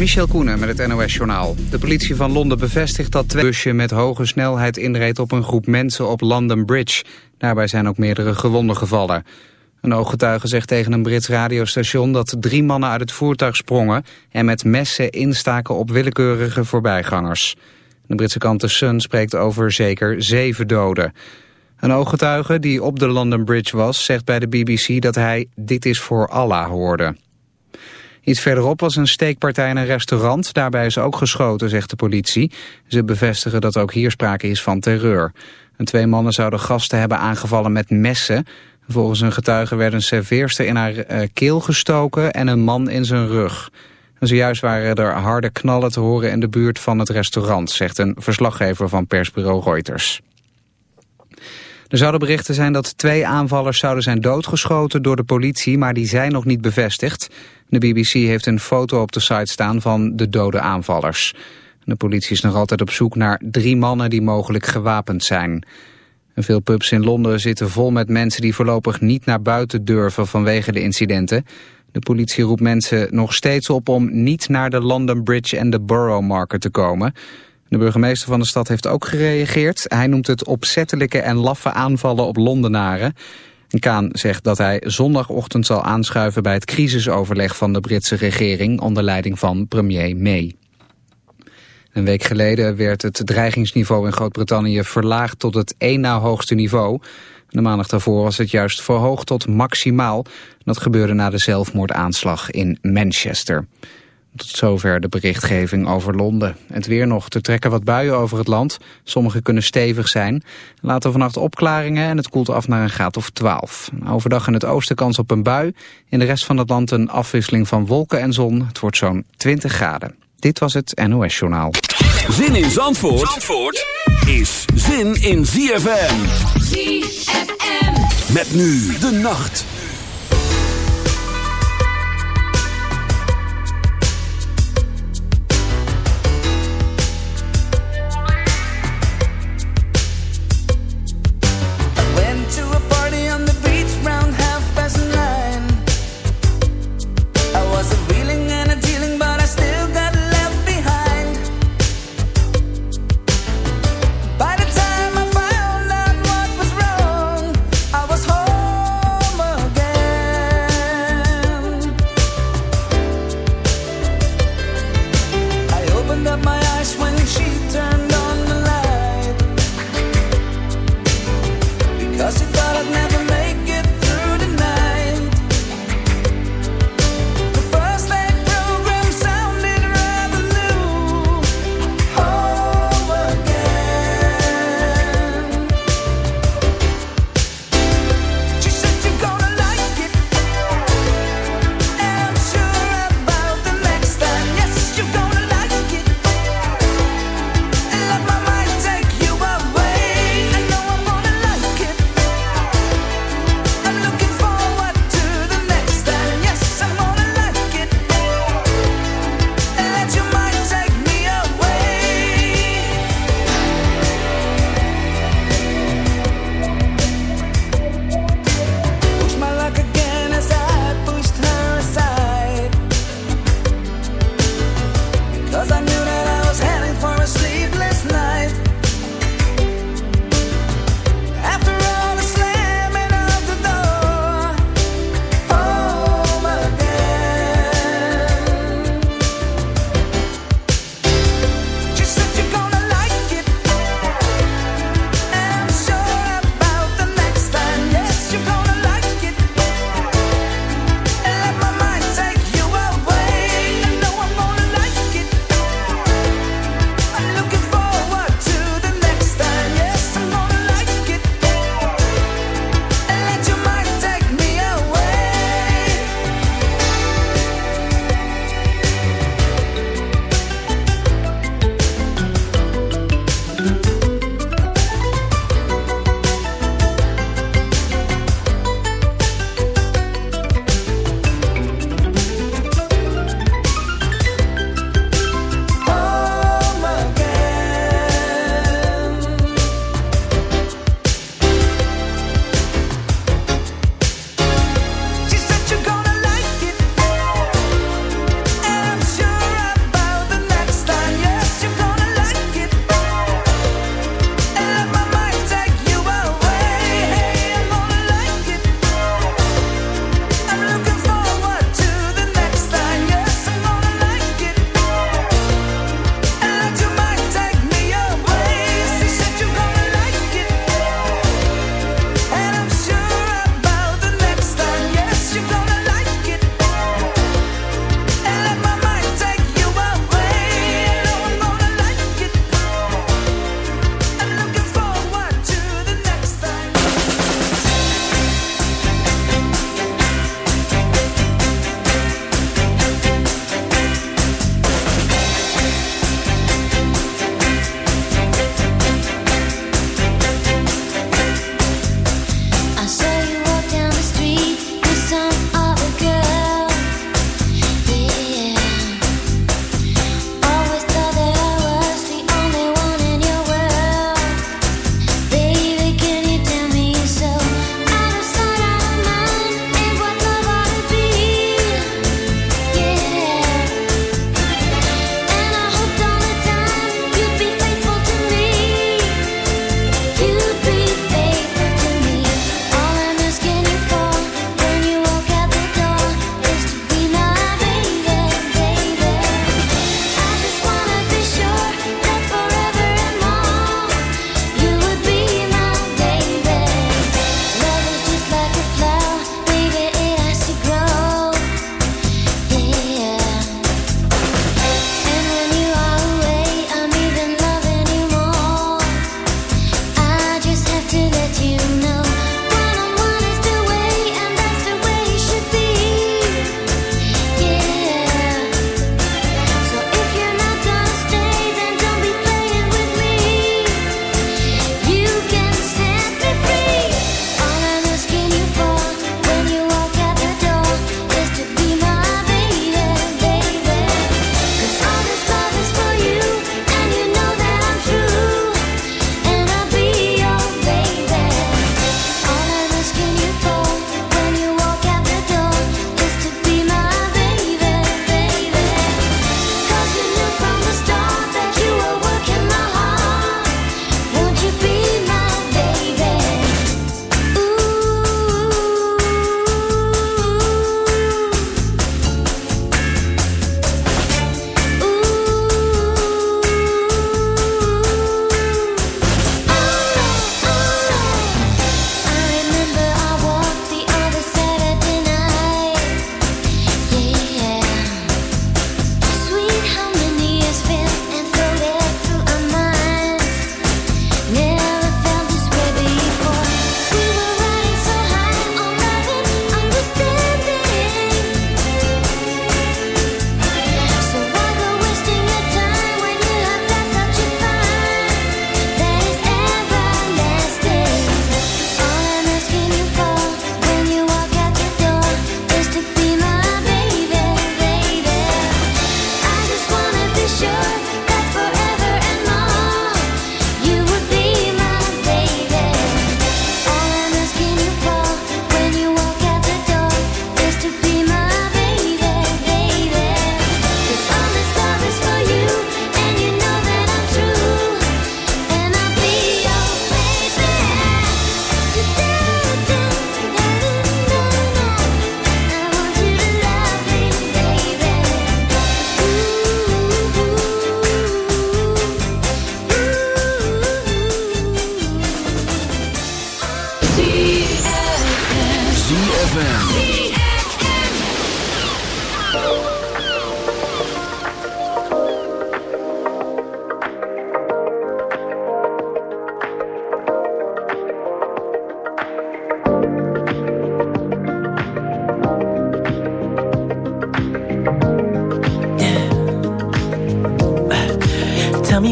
Michel Koenen met het NOS-journaal. De politie van Londen bevestigt dat twee busje met hoge snelheid inreed op een groep mensen op London Bridge. Daarbij zijn ook meerdere gewonden gevallen. Een ooggetuige zegt tegen een Brits radiostation dat drie mannen uit het voertuig sprongen en met messen instaken op willekeurige voorbijgangers. De Britse kant The Sun spreekt over zeker zeven doden. Een ooggetuige die op de London Bridge was zegt bij de BBC dat hij dit is voor Allah hoorde. Iets verderop was een steekpartij in een restaurant. Daarbij is ook geschoten, zegt de politie. Ze bevestigen dat ook hier sprake is van terreur. En twee mannen zouden gasten hebben aangevallen met messen. Volgens een getuige werd een serveerster in haar uh, keel gestoken en een man in zijn rug. En zojuist waren er harde knallen te horen in de buurt van het restaurant, zegt een verslaggever van persbureau Reuters. Er zouden berichten zijn dat twee aanvallers zouden zijn doodgeschoten door de politie, maar die zijn nog niet bevestigd. De BBC heeft een foto op de site staan van de dode aanvallers. De politie is nog altijd op zoek naar drie mannen die mogelijk gewapend zijn. veel pubs in Londen zitten vol met mensen die voorlopig niet naar buiten durven vanwege de incidenten. De politie roept mensen nog steeds op om niet naar de London Bridge en de Borough Market te komen. De burgemeester van de stad heeft ook gereageerd. Hij noemt het opzettelijke en laffe aanvallen op Londenaren. Kaan zegt dat hij zondagochtend zal aanschuiven bij het crisisoverleg van de Britse regering onder leiding van premier May. Een week geleden werd het dreigingsniveau in Groot-Brittannië verlaagd tot het één na hoogste niveau. De maandag daarvoor was het juist verhoogd tot maximaal. Dat gebeurde na de zelfmoordaanslag in Manchester. Tot zover de berichtgeving over Londen. Het weer nog te trekken wat buien over het land. Sommige kunnen stevig zijn. Later vannacht opklaringen en het koelt af naar een graad of 12. Overdag in het oosten kans op een bui. In de rest van het land een afwisseling van wolken en zon. Het wordt zo'n 20 graden. Dit was het NOS Journaal. Zin in Zandvoort, Zandvoort is zin in ZFM. ZFM. Met nu de nacht.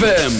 myself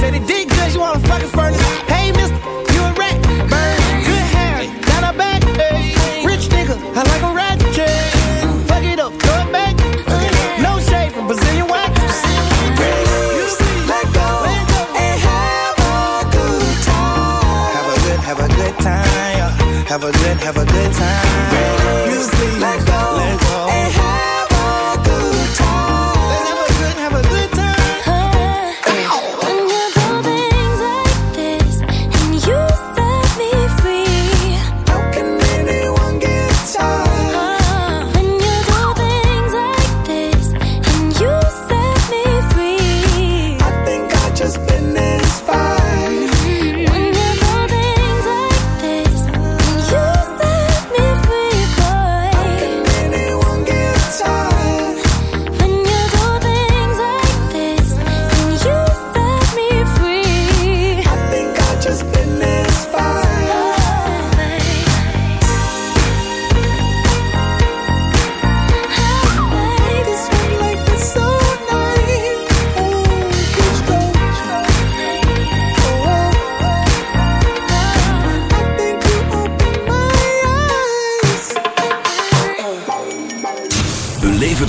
Said it did cause you wanna fucking furnace.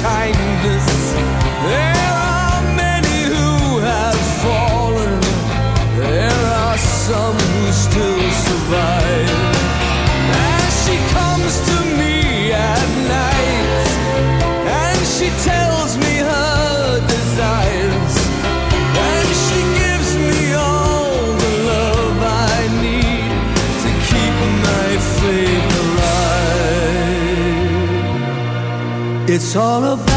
human all about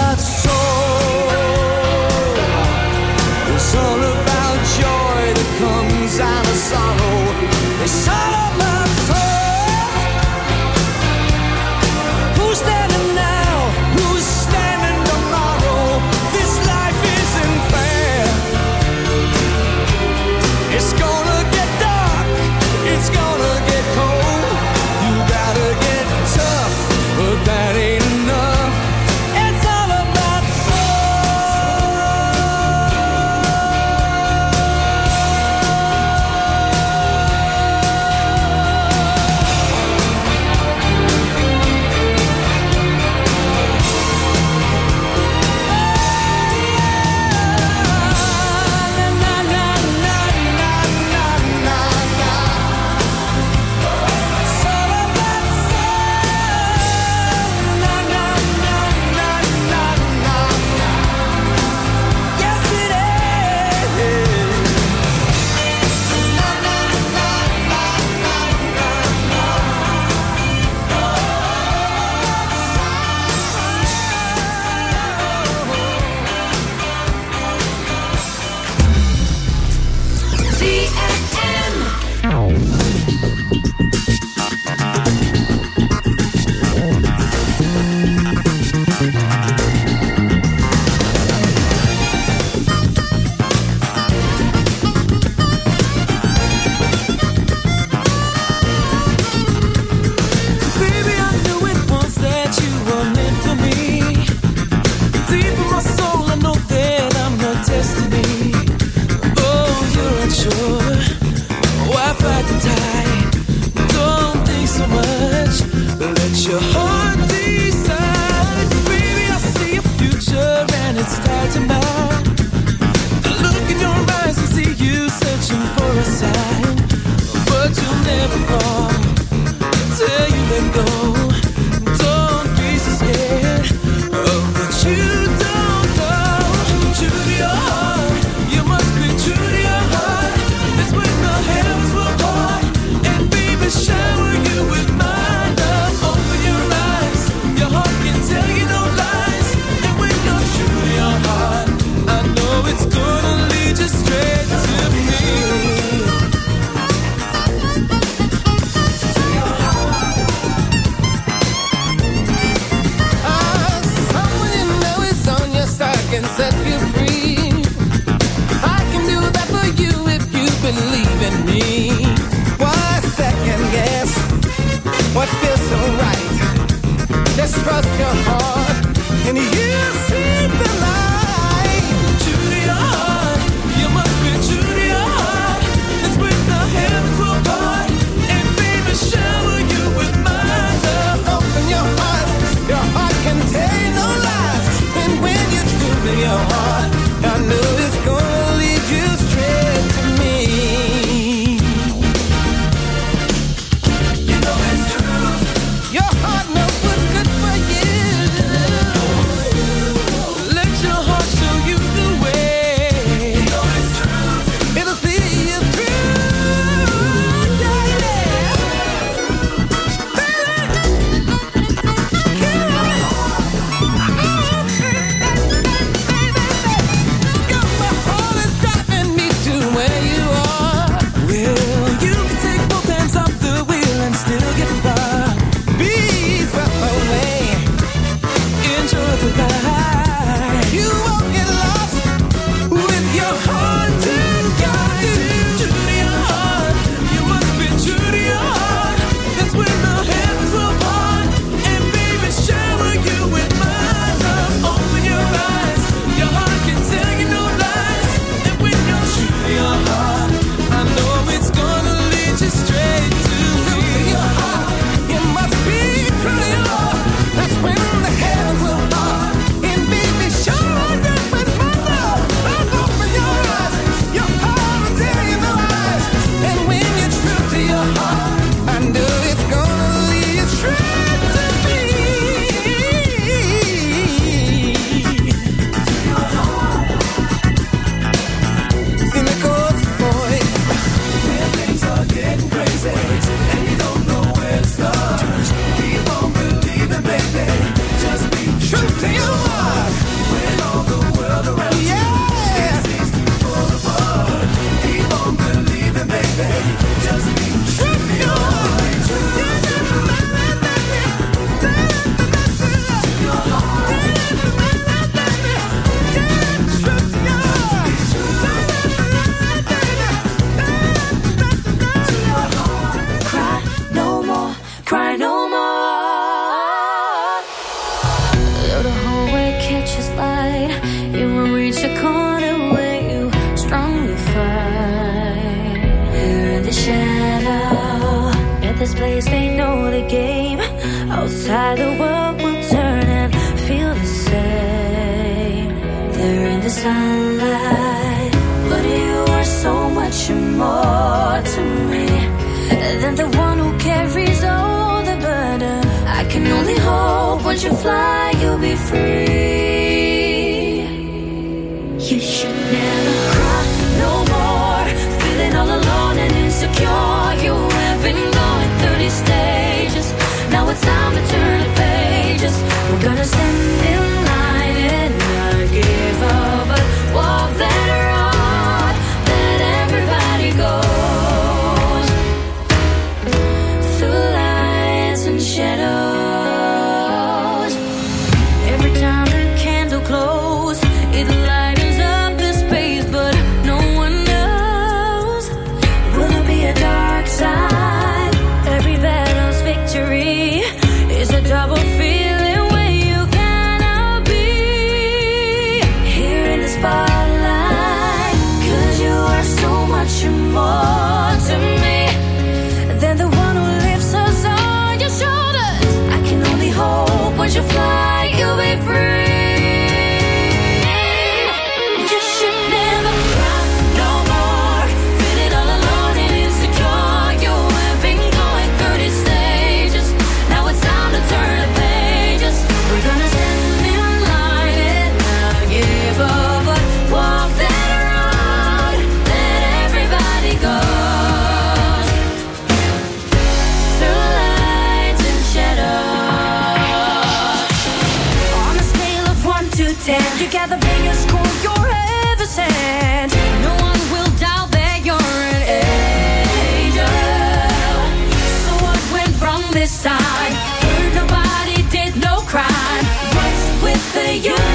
with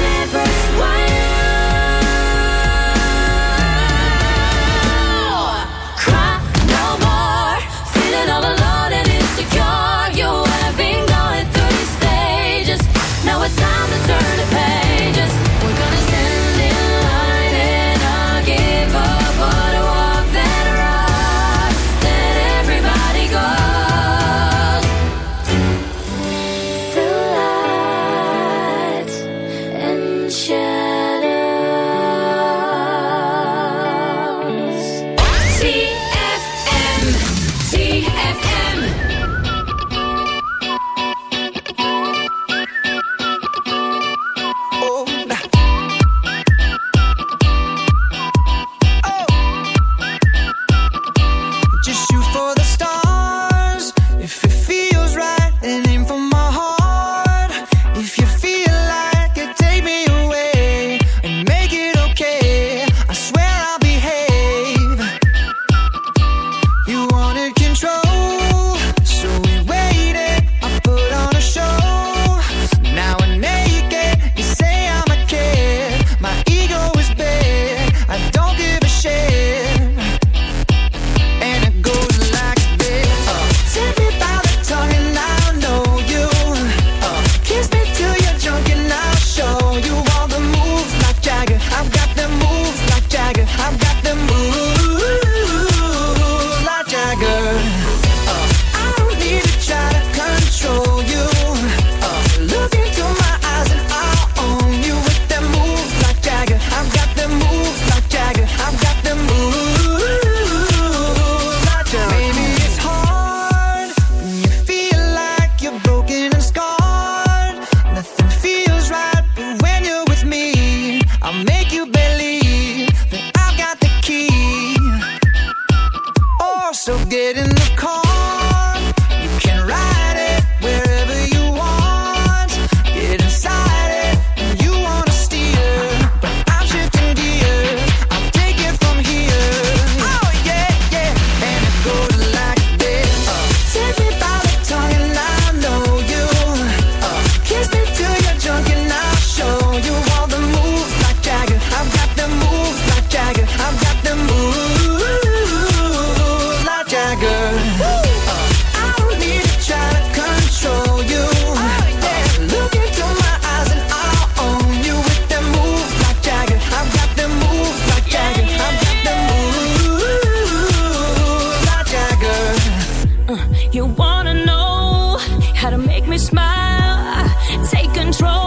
smile. Take control.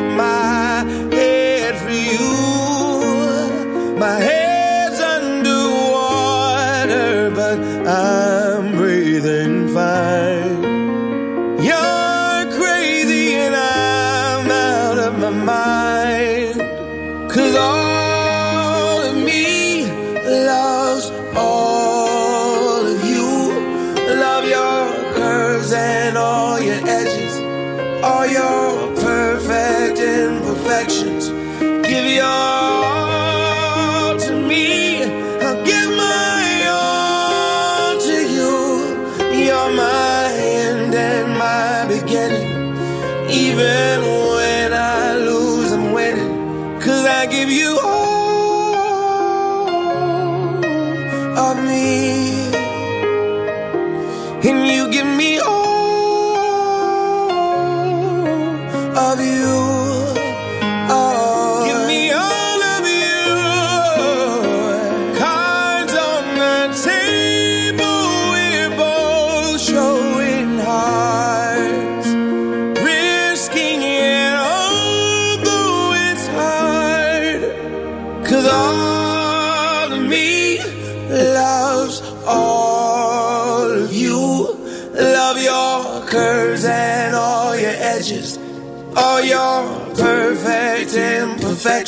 even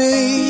me.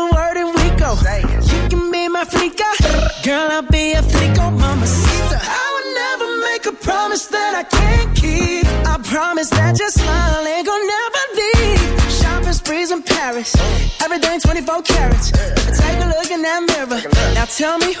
Tell me